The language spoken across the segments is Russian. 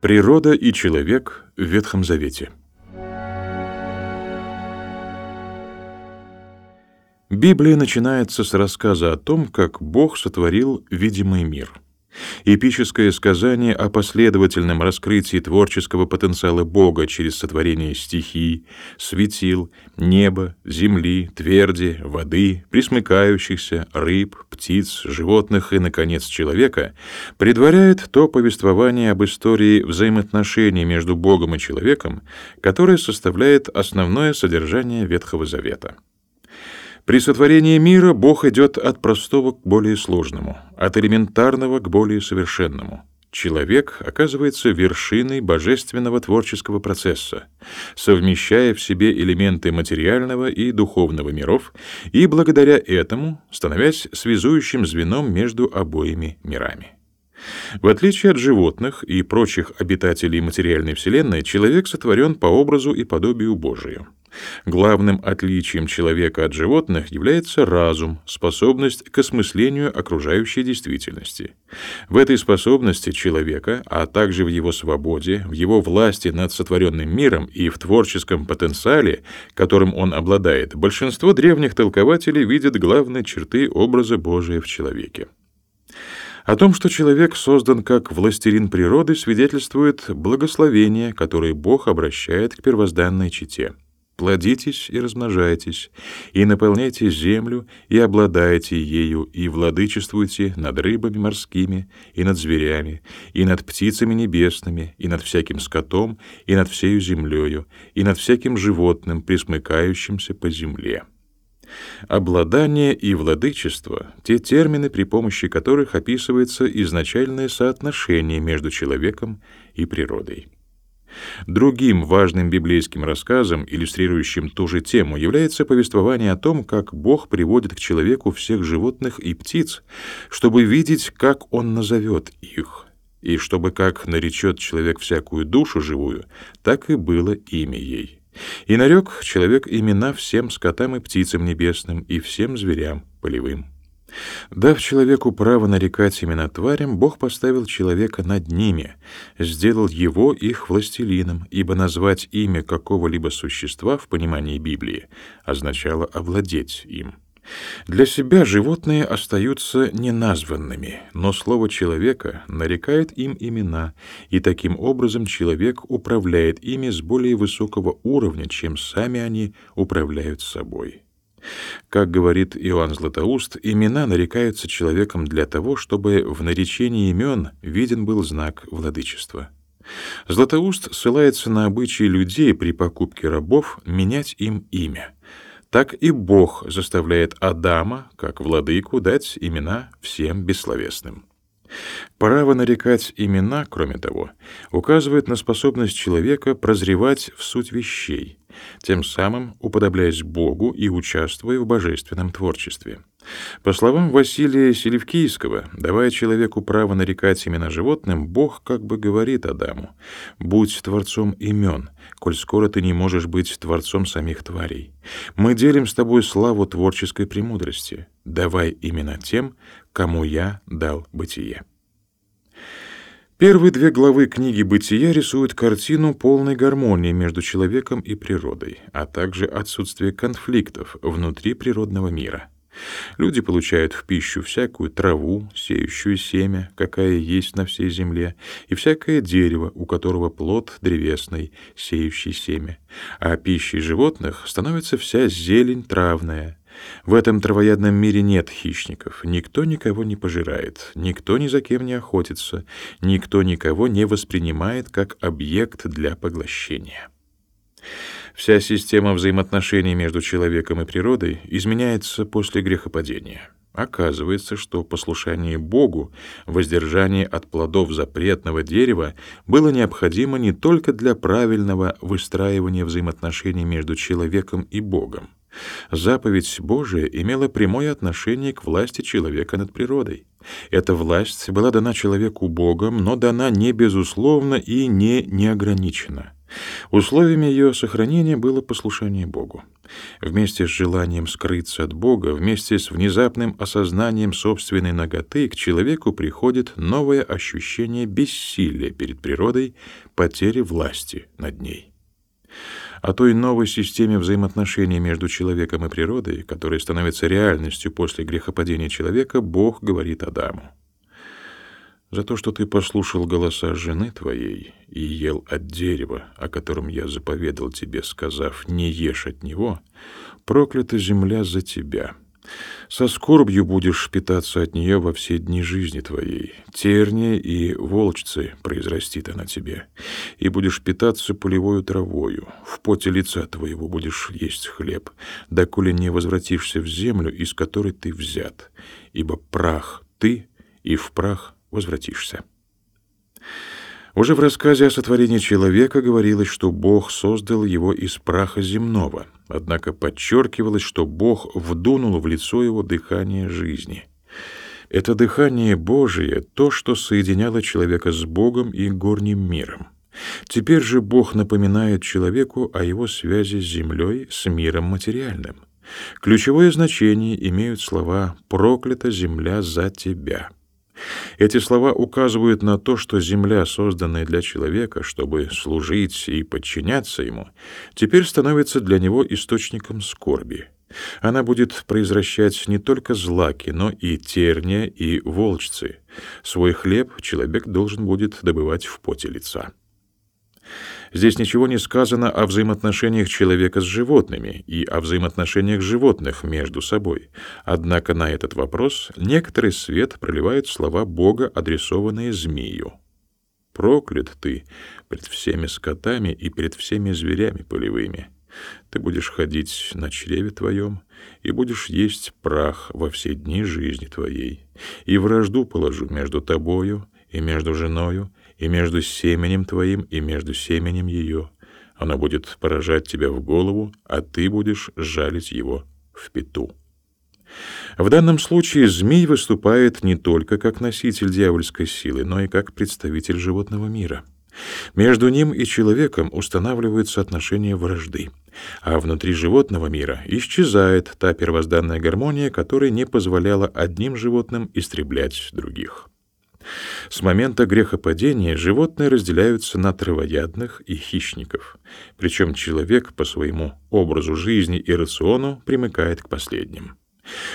Природа и человек в Ветхом Завете. Библия начинается с рассказа о том, как Бог сотворил видимый мир — Эпическое сказание о последовательном раскрытии творческого потенциала Бога через сотворение стихий, светил, неба, земли, тверди, воды, присмыкающихся, рыб, птиц, животных и, наконец, человека предваряет то повествование об истории взаимоотношений между Богом и человеком, которое составляет основное содержание Ветхого Завета. При сотворении мира Бог идет от простого к более сложному, от элементарного к более совершенному. Человек оказывается вершиной божественного творческого процесса, совмещая в себе элементы материального и духовного миров и благодаря этому становясь связующим звеном между обоими мирами. В отличие от животных и прочих обитателей материальной Вселенной, человек сотворен по образу и подобию Божию. Главным отличием человека от животных является разум, способность к осмыслению окружающей действительности. В этой способности человека, а также в его свободе, в его власти над сотворенным миром и в творческом потенциале, которым он обладает, большинство древних толкователей видят главные черты образа Божия в человеке. О том, что человек создан как властелин природы, свидетельствует благословение, которое Бог обращает к первозданной чете. Плодитесь и размножайтесь, и наполняйте землю, и обладайте ею, и владычествуйте над рыбами морскими, и над зверями, и над птицами небесными, и над всяким скотом, и над всею землею, и над всяким животным, присмыкающимся по земле. Обладание и владычество — те термины, при помощи которых описывается изначальное соотношение между человеком и природой. Другим важным библейским рассказом, иллюстрирующим ту же тему, является повествование о том, как Бог приводит к человеку всех животных и птиц, чтобы видеть, как Он назовет их, и чтобы как наречет человек всякую душу живую, так и было имя ей. И нарек человек имена всем скотам и птицам небесным и всем зверям полевым. Дав человеку право нарекать имена тварям, Бог поставил человека над ними, сделал его их властелином, ибо назвать имя какого-либо существа в понимании Библии означало овладеть им. Для себя животные остаются неназванными, но слово человека нарекает им имена, и таким образом человек управляет ими с более высокого уровня, чем сами они управляют собой. Как говорит Иоанн Златоуст, имена нарекаются человеком для того, чтобы в наречении имен виден был знак владычества. Златоуст ссылается на обычаи людей при покупке рабов менять им имя. Так и Бог заставляет Адама, как владыку, дать имена всем бессловесным. Право нарекать имена, кроме того, указывает на способность человека прозревать в суть вещей, тем самым уподобляясь Богу и участвуя в божественном творчестве. По словам Василия Селевкийского, давая человеку право нарекать имена животным, Бог как бы говорит Адаму: "Будь творцом имен, коль скоро ты не можешь быть творцом самих тварей. Мы делим с тобой славу творческой премудрости. Давай имена тем, кому я дал бытие". Первые две главы книги «Бытия» рисуют картину полной гармонии между человеком и природой, а также отсутствие конфликтов внутри природного мира. Люди получают в пищу всякую траву, сеющую семя, какая есть на всей земле, и всякое дерево, у которого плод древесный, сеющий семя. А пищей животных становится вся зелень травная, в этом травоядном мире нет хищников, никто никого не пожирает, никто ни за кем не охотится, никто никого не воспринимает как объект для поглощения. Вся система взаимоотношений между человеком и природой изменяется после грехопадения. Оказывается, что послушание Богу, воздержание от плодов запретного дерева было необходимо не только для правильного выстраивания взаимоотношений между человеком и Богом, Заповедь Божия имела прямое отношение к власти человека над природой. Эта власть была дана человеку Богом, но дана не безусловно и не неограниченно. Условиями ее сохранения было послушание Богу. Вместе с желанием скрыться от Бога, вместе с внезапным осознанием собственной наготы к человеку приходит новое ощущение бессилия перед природой, потери власти над ней. О той новой системе взаимоотношений между человеком и природой, которая становится реальностью после грехопадения человека, Бог говорит Адаму. За то, что ты послушал голоса жены твоей и ел от дерева, о котором я заповедал тебе, сказав, не ешь от него, проклята земля за тебя. Со скорбью будешь питаться от нее во все дни жизни твоей. Терния и волчцы произрастит она тебе, и будешь питаться полевою травою. В поте лица твоего будешь есть хлеб, доколе не возвратишься в землю, из которой ты взят, ибо прах ты, и в прах возвратишься. Уже в рассказе о сотворении человека говорилось, что Бог создал его из праха земного, однако подчеркивалось, что Бог вдунул в лицо его дыхание жизни. Это дыхание Божие — то, что соединяло человека с Богом и горним миром. Теперь же Бог напоминает человеку о его связи с землей, с миром материальным. Ключевое значение имеют слова «проклята земля за тебя». Эти слова указывают на то, что земля, созданная для человека, чтобы служить и подчиняться ему, теперь становится для него источником скорби. Она будет произвращать не только злаки, но и терния и волчцы. Свой хлеб человек должен будет добывать в поте лица. Здесь ничего не сказано о взаимоотношениях человека с животными и о взаимоотношениях животных между собой. Однако на этот вопрос некоторый свет проливают слова Бога, адресованные змею. «Проклят ты пред всеми скотами и пред всеми зверями полевыми. Ты будешь ходить на чреве твоем и будешь есть прах во все дни жизни твоей. И вражду положу между тобою и между женою, и между семенем твоим, и между семенем ее. Оно будет поражать тебя в голову, а ты будешь жалить его в пету. В данном случае змей выступает не только как носитель дьявольской силы, но и как представитель животного мира. Между ним и человеком устанавливаются отношения вражды, а внутри животного мира исчезает та первозданная гармония, которая не позволяла одним животным истреблять других. С момента грехопадения животные разделяются на травоядных и хищников, причем человек по своему образу жизни и рациону примыкает к последним.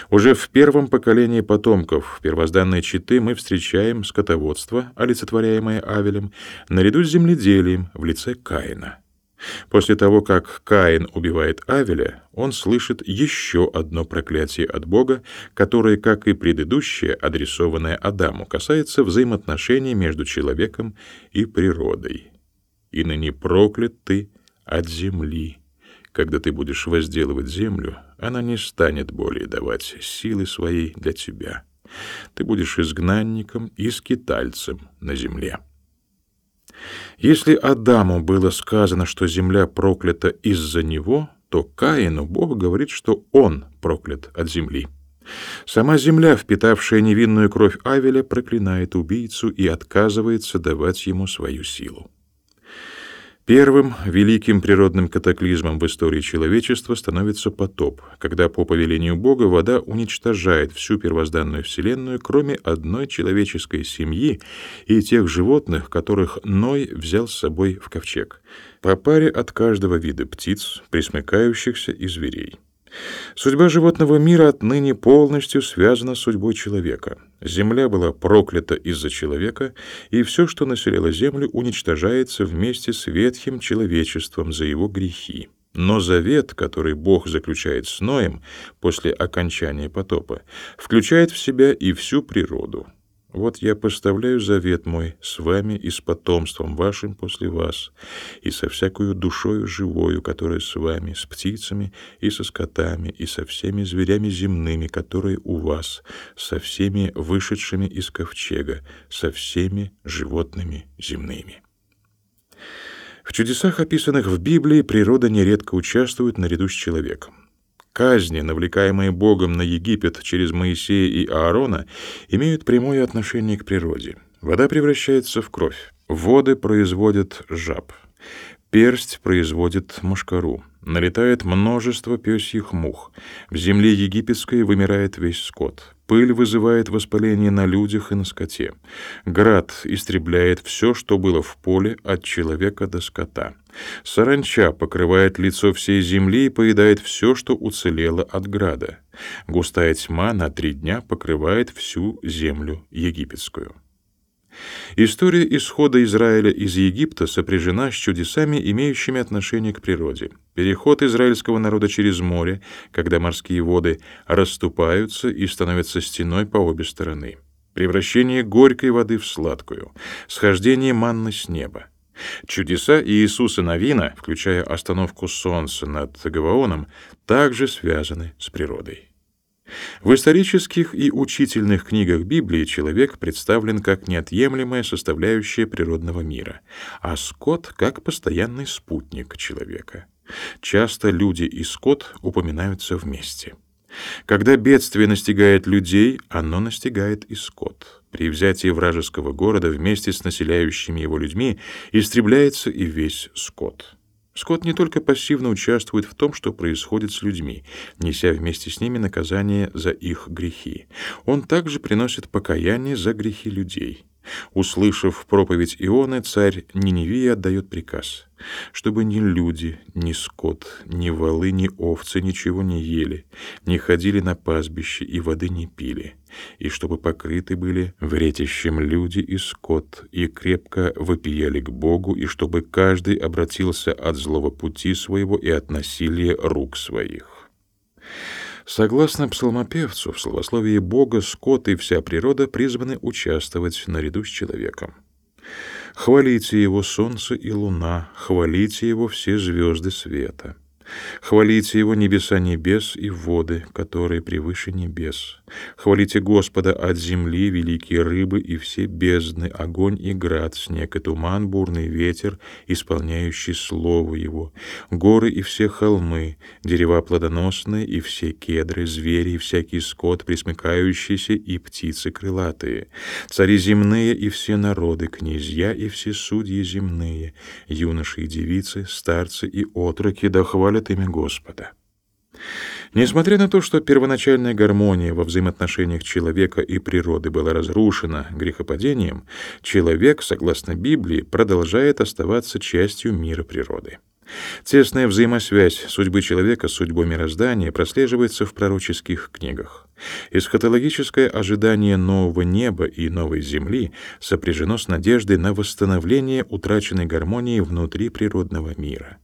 Уже в первом поколении потомков первозданной четы мы встречаем скотоводство, олицетворяемое Авелем, наряду с земледелием в лице Каина — После того, как Каин убивает Авеля, он слышит еще одно проклятие от Бога, которое, как и предыдущее, адресованное Адаму, касается взаимоотношений между человеком и природой. «И ныне проклят ты от земли. Когда ты будешь возделывать землю, она не станет более давать силы своей для тебя. Ты будешь изгнанником и скитальцем на земле». Если Адаму было сказано, что земля проклята из-за него, то Каину Бог говорит, что он проклят от земли. Сама земля, впитавшая невинную кровь Авеля, проклинает убийцу и отказывается давать ему свою силу. Первым великим природным катаклизмом в истории человечества становится потоп, когда по повелению Бога вода уничтожает всю первозданную вселенную, кроме одной человеческой семьи и тех животных, которых Ной взял с собой в ковчег, по паре от каждого вида птиц, присмыкающихся и зверей. Судьба животного мира отныне полностью связана с судьбой человека. Земля была проклята из-за человека, и все, что населяло землю, уничтожается вместе с ветхим человечеством за его грехи. Но завет, который Бог заключает с Ноем после окончания потопа, включает в себя и всю природу. Вот я поставляю завет мой с вами и с потомством вашим после вас, и со всякою душою живою, которая с вами, с птицами и со скотами, и со всеми зверями земными, которые у вас, со всеми вышедшими из ковчега, со всеми животными земными». В чудесах, описанных в Библии, природа нередко участвует наряду с человеком. Казни, навлекаемые Богом на Египет через Моисея и Аарона, имеют прямое отношение к природе. Вода превращается в кровь. Воды производят жаб. Персть производит мошкару. Налетает множество пёсьих мух. В земле египетской вымирает весь скот. Пыль вызывает воспаление на людях и на скоте. Град истребляет все, что было в поле, от человека до скота. Саранча покрывает лицо всей земли и поедает все, что уцелело от града. Густая тьма на три дня покрывает всю землю египетскую. История исхода Израиля из Египта сопряжена с чудесами, имеющими отношение к природе. Переход израильского народа через море, когда морские воды расступаются и становятся стеной по обе стороны. Превращение горькой воды в сладкую. Схождение манны с неба. Чудеса Иисуса Навина, включая остановку солнца над Гаваоном, также связаны с природой. В исторических и учительных книгах Библии человек представлен как неотъемлемая составляющая природного мира, а скот — как постоянный спутник человека. Часто люди и скот упоминаются вместе. Когда бедствие настигает людей, оно настигает и скот. При взятии вражеского города вместе с населяющими его людьми истребляется и весь скот. Скотт не только пассивно участвует в том, что происходит с людьми, неся вместе с ними наказание за их грехи. Он также приносит покаяние за грехи людей. Услышав проповедь Ионы, царь Ниневии отдает приказ, чтобы ни люди, ни скот, ни волы, ни овцы ничего не ели, не ходили на пастбище и воды не пили, и чтобы покрыты были вретищем люди и скот, и крепко вопияли к Богу, и чтобы каждый обратился от злого пути своего и от насилия рук своих. Согласно псалмопевцу, в словословии Бога скот и вся природа призваны участвовать наряду с человеком. Хвалите его солнце и луна, хвалите его все звезды света. Хвалите его небеса небес и воды, которые превыше небес. Хвалите Господа от земли, великие рыбы и все бездны, огонь и град, снег и туман, бурный ветер, исполняющий слово его, горы и все холмы, дерева плодоносные и все кедры, звери и всякий скот, присмыкающийся и птицы крылатые, цари земные и все народы, князья и все судьи земные, юноши и девицы, старцы и отроки, да хвалят имя Господа. Несмотря на то, что первоначальная гармония во взаимоотношениях человека и природы была разрушена грехопадением, человек, согласно Библии, продолжает оставаться частью мира природы. Тесная взаимосвязь судьбы человека с судьбой мироздания прослеживается в пророческих книгах. Эсхатологическое ожидание нового неба и новой земли сопряжено с надеждой на восстановление утраченной гармонии внутри природного мира.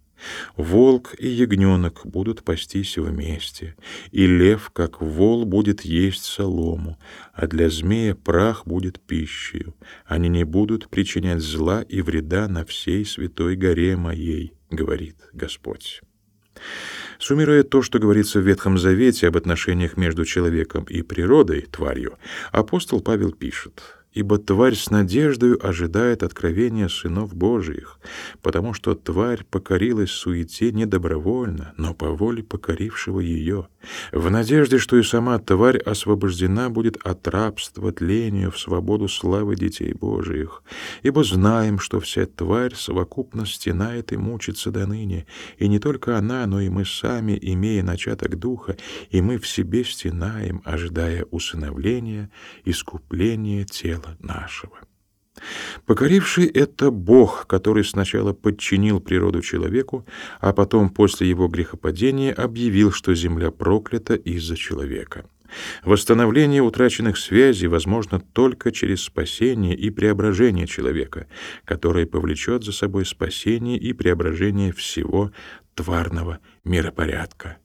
Волк и ягненок будут пастись вместе, и лев, как вол, будет есть солому, а для змея прах будет пищей. Они не будут причинять зла и вреда на всей святой горе моей, говорит Господь. Суммируя то, что говорится в Ветхом Завете об отношениях между человеком и природой, тварью, апостол Павел пишет — ибо тварь с надеждою ожидает откровения сынов Божиих, потому что тварь покорилась суете не добровольно, но по воле покорившего ее, в надежде, что и сама тварь освобождена будет от рабства тлению в свободу славы детей Божиих, ибо знаем, что вся тварь совокупно стенает и мучится до ныне, и не только она, но и мы сами, имея начаток духа, и мы в себе стенаем, ожидая усыновления, искупления тела тела нашего. Покоривший — это Бог, который сначала подчинил природу человеку, а потом после его грехопадения объявил, что земля проклята из-за человека. Восстановление утраченных связей возможно только через спасение и преображение человека, которое повлечет за собой спасение и преображение всего тварного миропорядка.